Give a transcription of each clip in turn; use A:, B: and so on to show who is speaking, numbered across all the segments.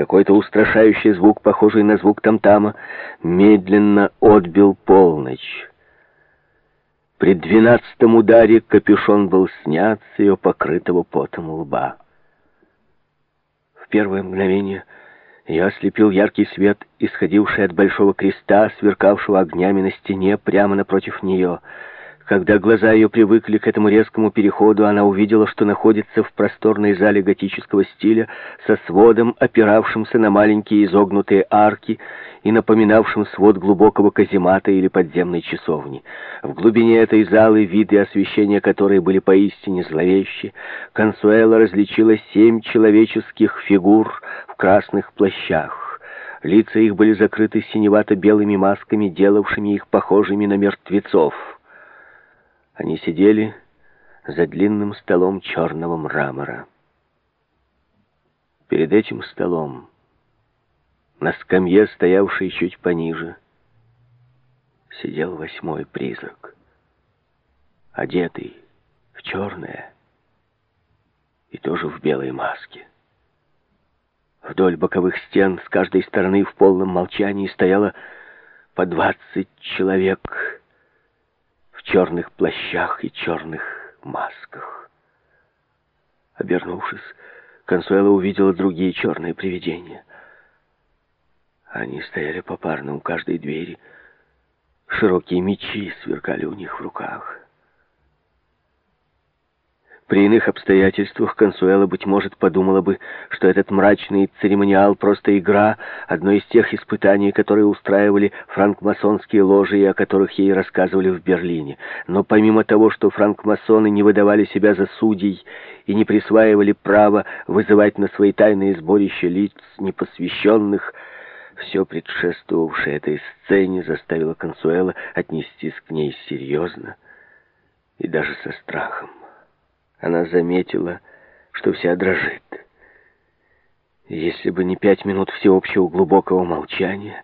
A: Какой-то устрашающий звук, похожий на звук там-тама, медленно отбил полночь. При двенадцатом ударе капюшон был снят с ее покрытого потом лба. В первое мгновение я ослепил яркий свет, исходивший от большого креста, сверкавшего огнями на стене прямо напротив нее — когда глаза ее привыкли к этому резкому переходу, она увидела, что находится в просторной зале готического стиля со сводом, опиравшимся на маленькие изогнутые арки и напоминавшим свод глубокого каземата или подземной часовни. В глубине этой залы, виды освещения которой были поистине зловещи, Консуэла различила семь человеческих фигур в красных плащах. Лица их были закрыты синевато-белыми масками, делавшими их похожими на мертвецов. Они сидели за длинным столом черного мрамора. Перед этим столом, на скамье, стоявшей чуть пониже, сидел восьмой призрак, одетый в черное и тоже в белой маске. Вдоль боковых стен с каждой стороны в полном молчании стояло по двадцать человек, в черных плащах и черных масках. Обернувшись, Консуэла увидела другие черные привидения. Они стояли попарно у каждой двери. Широкие мечи сверкали у них в руках. При иных обстоятельствах Консуэла, быть может, подумала бы, что этот мрачный церемониал просто игра, одно из тех испытаний, которые устраивали франкмасонские ложи и о которых ей рассказывали в Берлине. Но помимо того, что франкмасоны не выдавали себя за судей и не присваивали право вызывать на свои тайные сборища лиц непосвященных, все предшествовавшее этой сцене заставило Консуэла отнестись к ней серьезно и даже со страхом. Она заметила, что вся дрожит. Если бы не пять минут всеобщего глубокого молчания,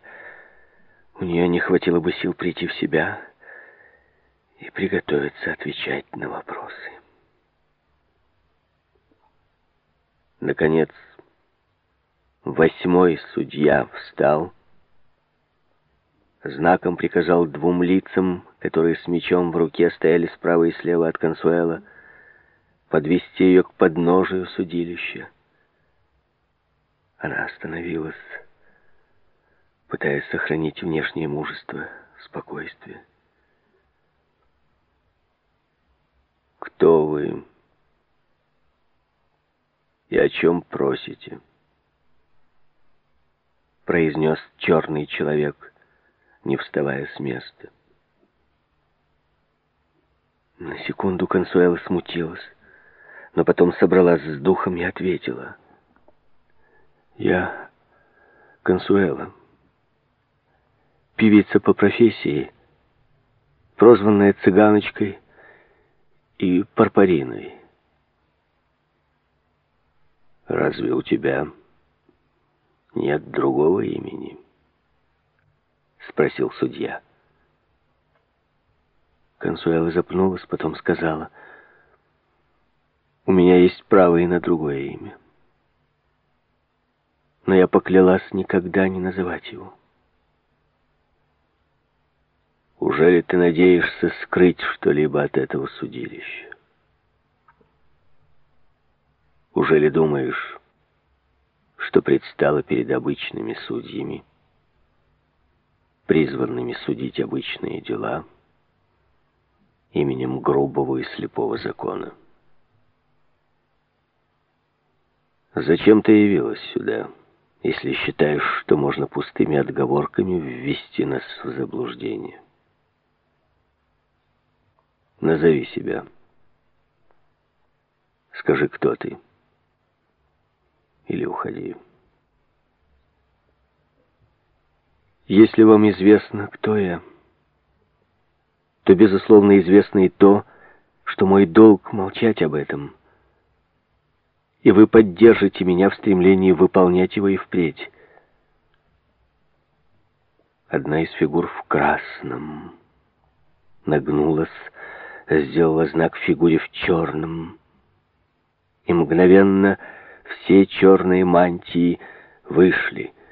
A: у нее не хватило бы сил прийти в себя и приготовиться отвечать на вопросы. Наконец, восьмой судья встал, знаком приказал двум лицам, которые с мечом в руке стояли справа и слева от Консуэла, подвести ее к подножию судилища. Она остановилась, пытаясь сохранить внешнее мужество, спокойствие. «Кто вы? И о чем просите?» произнес черный человек, не вставая с места. На секунду Консуэла смутилась но потом собралась с духом и ответила. «Я Консуэла, певица по профессии, прозванная цыганочкой и парпариной. Разве у тебя нет другого имени?» — спросил судья. Консуэла запнулась, потом сказала — у меня есть право и на другое имя. Но я поклялась никогда не называть его. Ужели ты надеешься скрыть что-либо от этого судилища? Ужели думаешь, что предстала перед обычными судьями, призванными судить обычные дела именем грубого и слепого закона? Зачем ты явилась сюда, если считаешь, что можно пустыми отговорками ввести нас в заблуждение? Назови себя. Скажи, кто ты. Или уходи. Если вам известно, кто я, то, безусловно, известно и то, что мой долг молчать об этом — и вы поддержите меня в стремлении выполнять его и впредь. Одна из фигур в красном нагнулась, сделала знак фигуре в черном, и мгновенно все черные мантии вышли.